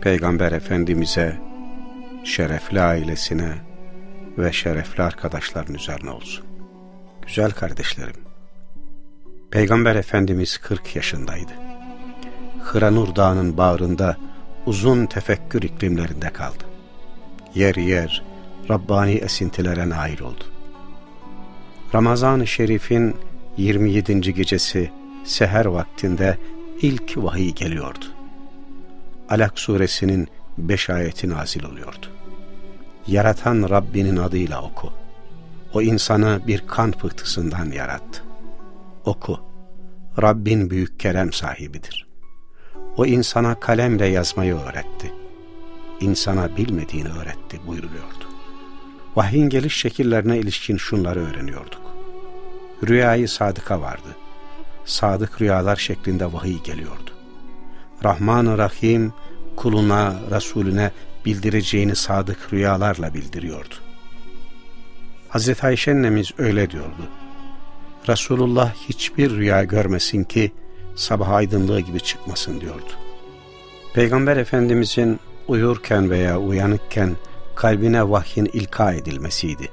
Peygamber Efendimiz'e, şerefli ailesine ve şerefli arkadaşların üzerine olsun. Güzel kardeşlerim, Peygamber Efendimiz 40 yaşındaydı. Hıranur Dağı'nın bağrında uzun tefekkür iklimlerinde kaldı. Yer yer Rabbani esintilere nail oldu. Ramazan-ı Şerif'in 27. gecesi seher vaktinde ilk vahiy geliyordu. Alak suresinin 5 ayeti nazil oluyordu. Yaratan Rabbinin adıyla oku. O insanı bir kan pıhtısından yarattı. Oku. Rabbin büyük kerem sahibidir. O insana kalemle yazmayı öğretti. İnsana bilmediğini öğretti buyuruluyordu. Vahyin geliş şekillerine ilişkin şunları öğreniyorduk. Rüyayı sadıka vardı. Sadık rüyalar şeklinde vahiy geliyordu. Rahman-ı Rahim kuluna, Resulüne bildireceğini sadık rüyalarla bildiriyordu. Hazreti Ayşe annemiz öyle diyordu. Resulullah hiçbir rüya görmesin ki sabah aydınlığı gibi çıkmasın diyordu. Peygamber Efendimizin uyurken veya uyanıkken kalbine vahyin ilka edilmesiydi.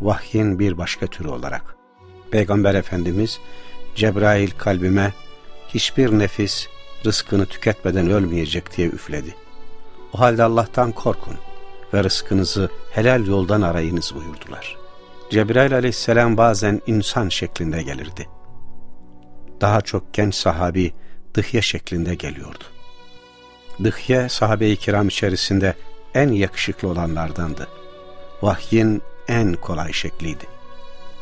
Vahyin bir başka türü olarak. Peygamber Efendimiz Cebrail kalbime hiçbir nefis rızkını tüketmeden ölmeyecek diye üfledi. O halde Allah'tan korkun ve rızkınızı helal yoldan arayınız buyurdular. Cebrail aleyhisselam bazen insan şeklinde gelirdi. Daha çok genç sahabi dıhye şeklinde geliyordu. Dıhye sahabe-i kiram içerisinde en yakışıklı olanlardandı. Vahyin en kolay şekliydi.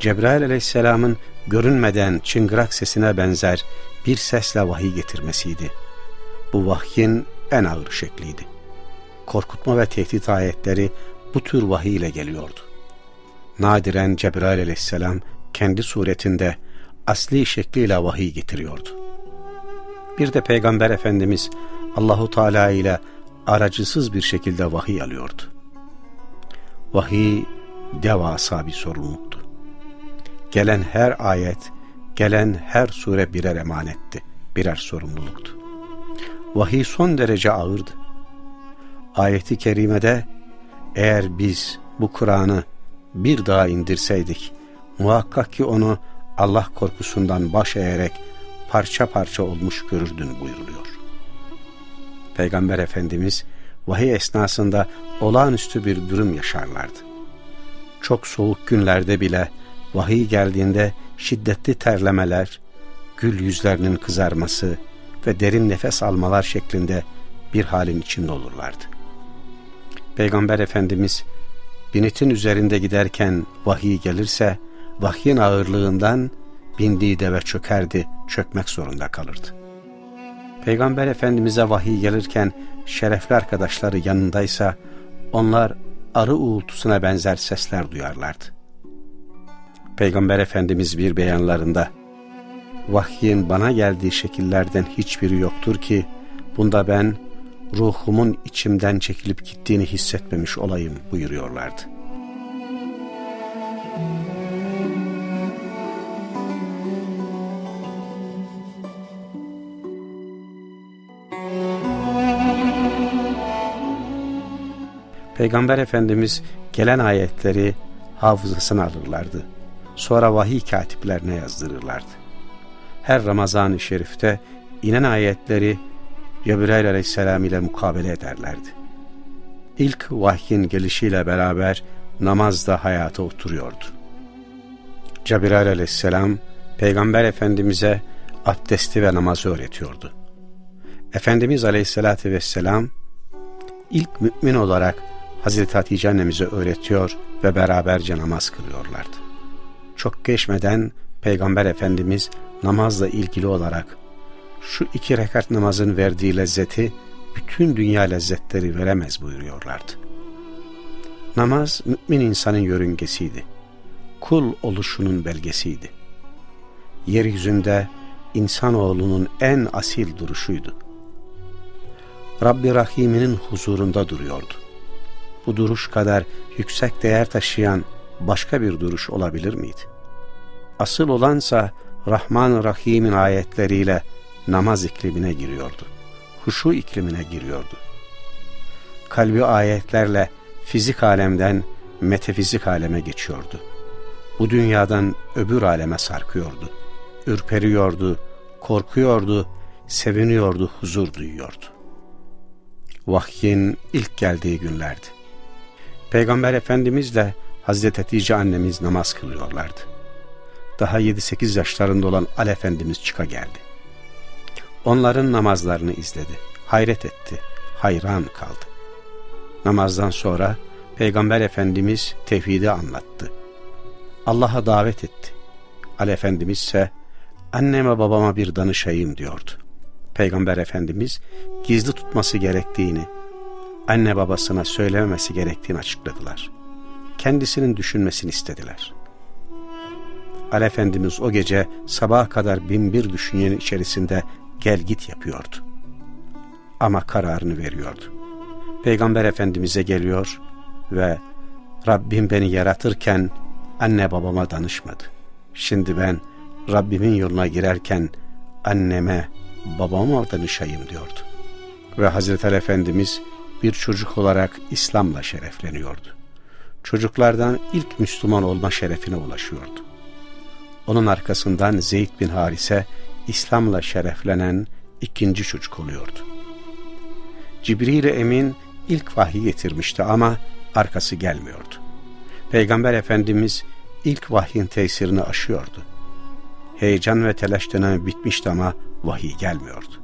Cebrail aleyhisselamın görünmeden çıngırak sesine benzer bir sesle vahiy getirmesiydi. Bu vahyin en ağır şekliydi. Korkutma ve tehdit ayetleri bu tür vahiy ile geliyordu. Nadiren Cebrail aleyhisselam kendi suretinde asli şekliyle vahiy getiriyordu. Bir de Peygamber Efendimiz Allahu Teala ile aracısız bir şekilde vahiy alıyordu. Vahiy devasa bir sorumluluktu. Gelen her ayet, gelen her sure birer emanetti, birer sorumluluktu. Vahiy son derece ağırdı. Ayeti kerimede eğer biz bu Kur'an'ı bir daha indirseydik, muhakkak ki onu Allah korkusundan baş eğerek parça parça olmuş görürdün buyuruluyor. Peygamber Efendimiz vahiy esnasında olağanüstü bir durum yaşarlardı. Çok soğuk günlerde bile vahiy geldiğinde şiddetli terlemeler, gül yüzlerinin kızarması ve derin nefes almalar şeklinde bir halin içinde olurlardı. Peygamber Efendimiz binitin üzerinde giderken vahiy gelirse vahyin ağırlığından bindiği deve çökerdi, çökmek zorunda kalırdı. Peygamber Efendimiz'e vahiy gelirken şerefli arkadaşları yanındaysa onlar arı uğultusuna benzer sesler duyarlardı. Peygamber Efendimiz bir beyanlarında vahyin bana geldiği şekillerden hiçbiri yoktur ki bunda ben ruhumun içimden çekilip gittiğini hissetmemiş olayım buyuruyorlardı. Peygamber Efendimiz gelen ayetleri hafızasına alırlardı. Sonra vahiy katiplerine yazdırırlardı. Her Ramazan-ı Şerif'te inen ayetleri Cebrail aleyhisselam ile mukabele ederlerdi. İlk vahyin gelişiyle beraber namaz da hayata oturuyordu. Cebrail aleyhisselam Peygamber Efendimiz'e abdesti ve namazı öğretiyordu. Efendimiz aleyhissalatü vesselam ilk mümin olarak Hazreti Hatice annemize öğretiyor ve beraberce namaz kılıyorlardı. Çok geçmeden Peygamber Efendimiz namazla ilgili olarak şu iki rekat namazın verdiği lezzeti bütün dünya lezzetleri veremez buyuruyorlardı. Namaz mümin insanın yörüngesiydi. Kul oluşunun belgesiydi. Yeryüzünde insanoğlunun en asil duruşuydu. Rabbi Rahim'inin huzurunda duruyordu. Bu duruş kadar yüksek değer taşıyan başka bir duruş olabilir miydi? Asıl olansa Rahman Rahim'in ayetleriyle namaz iklimine giriyordu. Huşu iklimine giriyordu. Kalbi ayetlerle fizik alemden metafizik aleme geçiyordu. Bu dünyadan öbür aleme sarkıyordu. Ürperiyordu, korkuyordu, seviniyordu, huzur duyuyordu. Vahyin ilk geldiği günlerdi. Peygamber Efendimiz de Hazreti Hatice annemiz namaz kılıyorlardı. Daha 7-8 yaşlarında olan Al Efendimiz çıka geldi. Onların namazlarını izledi, hayret etti, hayran kaldı. Namazdan sonra Peygamber Efendimiz tevhidi anlattı. Allah'a davet etti. Ali Efendimiz ise anneme babama bir danışayım diyordu. Peygamber Efendimiz gizli tutması gerektiğini, anne babasına söylememesi gerektiğini açıkladılar. Kendisinin düşünmesini istediler. Ali Efendimiz o gece sabaha kadar bin bir düşüncenin içerisinde gel git yapıyordu. Ama kararını veriyordu. Peygamber Efendimiz'e geliyor ve Rabbim beni yaratırken anne babama danışmadı. Şimdi ben Rabbimin yoluna girerken anneme, babama danışayım diyordu. Ve Hazreti Ali Efendimiz bir çocuk olarak İslam'la şerefleniyordu. Çocuklardan ilk Müslüman olma şerefine ulaşıyordu. Onun arkasından Zeyd bin Harise İslam'la şereflenen ikinci çocuk oluyordu. Cibril Emin ilk vahiy getirmişti ama arkası gelmiyordu. Peygamber Efendimiz ilk vahyin tesirini aşıyordu. Heyecan ve telaş dönemi bitmişti ama vahiy gelmiyordu.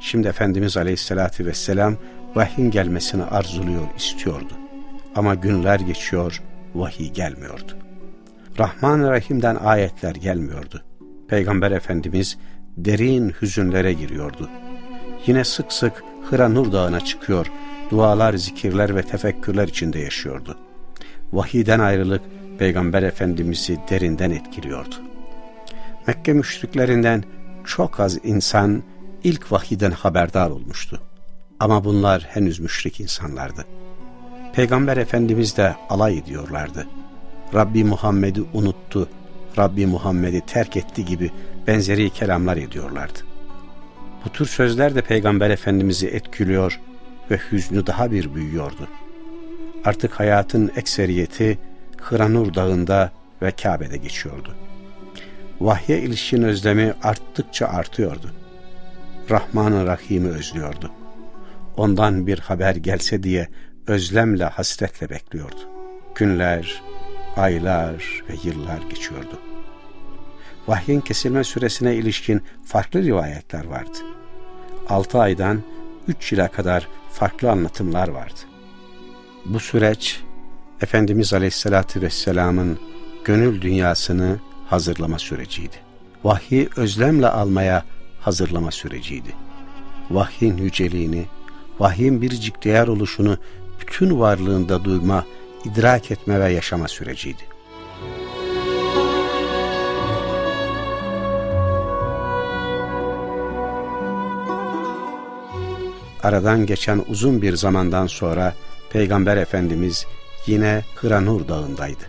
Şimdi Efendimiz Aleyhisselatü Vesselam vahyin gelmesini arzuluyor, istiyordu. Ama günler geçiyor, vahiy gelmiyordu. Rahman Rahim'den ayetler gelmiyordu. Peygamber Efendimiz derin hüzünlere giriyordu. Yine sık sık Hıra Nur Dağı'na çıkıyor, dualar, zikirler ve tefekkürler içinde yaşıyordu. Vahiden ayrılık Peygamber Efendimiz'i derinden etkiliyordu. Mekke müşriklerinden çok az insan ilk vahiden haberdar olmuştu. Ama bunlar henüz müşrik insanlardı. Peygamber Efendimiz de alay ediyorlardı. Rabbi Muhammed'i unuttu, Rabbi Muhammed'i terk etti gibi benzeri kelamlar ediyorlardı. Bu tür sözler de Peygamber Efendimiz'i etkiliyor ve hüznü daha bir büyüyordu. Artık hayatın ekseriyeti Hıranur Dağı'nda ve Kabe'de geçiyordu. Vahye ilişkin özlemi arttıkça artıyordu. Rahman-ı Rahim'i özlüyordu. Ondan bir haber gelse diye özlemle, hasretle bekliyordu. Günler, aylar ve yıllar geçiyordu. Vahyin kesilme süresine ilişkin farklı rivayetler vardı. Altı aydan üç yıla kadar farklı anlatımlar vardı. Bu süreç Efendimiz Aleyhisselatü Vesselam'ın gönül dünyasını hazırlama süreciydi. Vahyi özlemle almaya hazırlama süreciydi. Vahyin yüceliğini, vahyin biricik değer oluşunu bütün varlığında duyma, idrak etme ve yaşama süreciydi. Aradan geçen uzun bir zamandan sonra Peygamber Efendimiz yine Hıranur Dağı'ndaydı.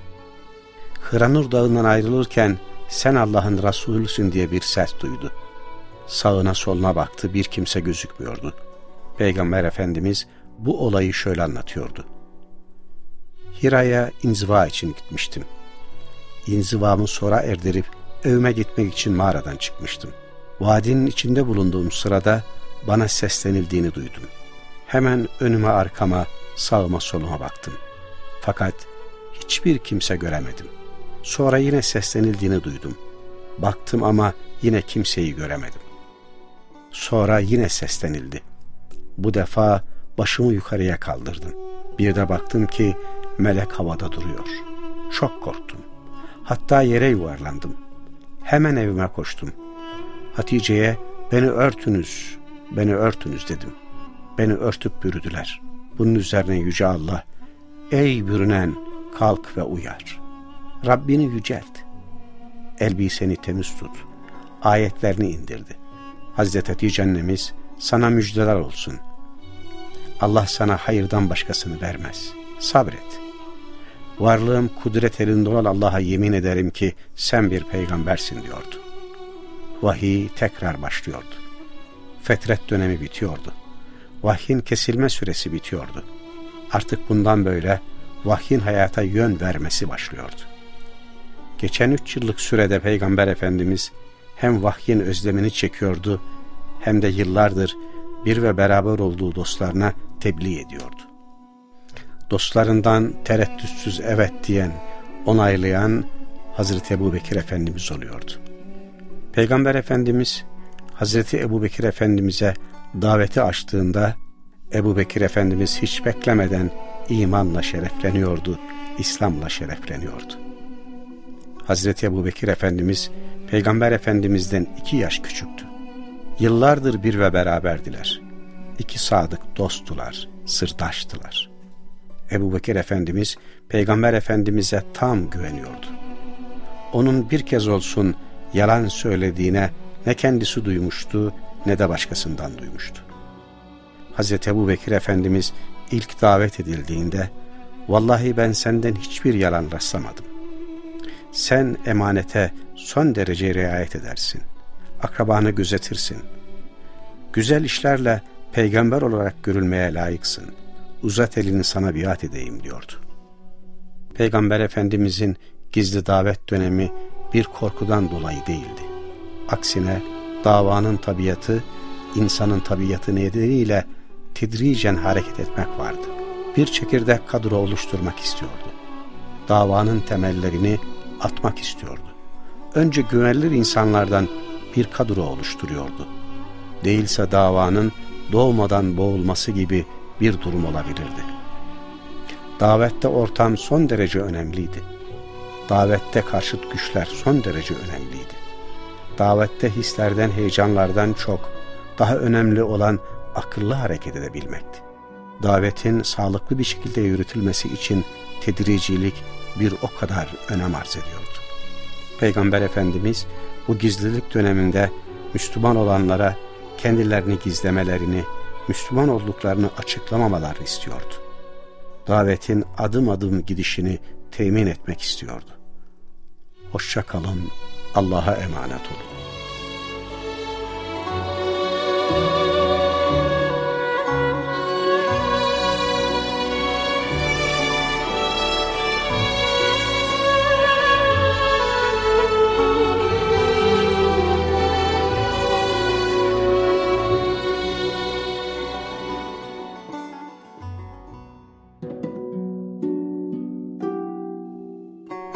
Hıranur Dağı'ndan ayrılırken sen Allah'ın Resulüsün diye bir ses duydu. Sağına soluna baktı bir kimse gözükmüyordu. Peygamber Efendimiz bu olayı şöyle anlatıyordu. Hira'ya inziva için gitmiştim. İnzivamı sonra erdirip evime gitmek için mağaradan çıkmıştım. Vadinin içinde bulunduğum sırada bana seslenildiğini duydum. Hemen önüme arkama, sağıma soluma baktım. Fakat hiçbir kimse göremedim. Sonra yine seslenildiğini duydum. Baktım ama yine kimseyi göremedim. Sonra yine seslenildi. Bu defa başımı yukarıya kaldırdım. Bir de baktım ki melek havada duruyor. Çok korktum. Hatta yere yuvarlandım. Hemen evime koştum. Hatice'ye beni örtünüz, beni örtünüz dedim. beni örtüp bürüdüler. Bunun üzerine Yüce Allah, ey bürünen kalk ve uyar. Rabbini yücelt. Elbiseni temiz tut. Ayetlerini indirdi. Hazreti Hatice annemiz sana müjdeler olsun. Allah sana hayırdan başkasını vermez. Sabret. Varlığım kudret elinde olan Allah'a yemin ederim ki sen bir peygambersin diyordu. Vahiy tekrar başlıyordu. Fetret dönemi bitiyordu. Vahyin kesilme süresi bitiyordu. Artık bundan böyle vahyin hayata yön vermesi başlıyordu. Geçen üç yıllık sürede Peygamber Efendimiz hem vahyin özlemini çekiyordu hem de yıllardır bir ve beraber olduğu dostlarına tebliğ ediyordu. Dostlarından tereddütsüz evet diyen, onaylayan Hazreti Ebu Bekir Efendimiz oluyordu. Peygamber Efendimiz Hazreti Ebu Bekir Efendimiz'e daveti açtığında Ebu Bekir Efendimiz hiç beklemeden imanla şerefleniyordu, İslam'la şerefleniyordu. Hazreti Ebu Bekir Efendimiz Peygamber Efendimiz'den iki yaş küçüktü. Yıllardır bir ve beraberdiler. İki sadık dosttular, sırdaştılar. Ebu Bekir Efendimiz Peygamber Efendimiz'e tam güveniyordu. Onun bir kez olsun yalan söylediğine ne kendisi duymuştu ne de başkasından duymuştu. Hazreti Ebu Bekir Efendimiz ilk davet edildiğinde vallahi ben senden hiçbir yalan rastlamadım. Sen emanete son derece riayet edersin. Akrabanı gözetirsin. Güzel işlerle peygamber olarak görülmeye layıksın. Uzat elini sana biat edeyim diyordu. Peygamber Efendimizin gizli davet dönemi bir korkudan dolayı değildi. Aksine davanın tabiatı, insanın tabiatı nedeniyle tedricen hareket etmek vardı. Bir çekirdek kadro oluşturmak istiyordu. Davanın temellerini atmak istiyordu. Önce güvenilir insanlardan bir kadro oluşturuyordu. Değilse davanın doğmadan boğulması gibi bir durum olabilirdi. Davette ortam son derece önemliydi. Davette karşıt güçler son derece önemliydi. Davette hislerden, heyecanlardan çok daha önemli olan akıllı hareket edebilmekti. Davetin sağlıklı bir şekilde yürütülmesi için tedricilik bir o kadar önem arz ediyordu. Peygamber Efendimiz bu gizlilik döneminde Müslüman olanlara kendilerini gizlemelerini, Müslüman olduklarını açıklamamalarını istiyordu. Davetin adım adım gidişini temin etmek istiyordu. Hoşça kalın, Allah'a emanet olun.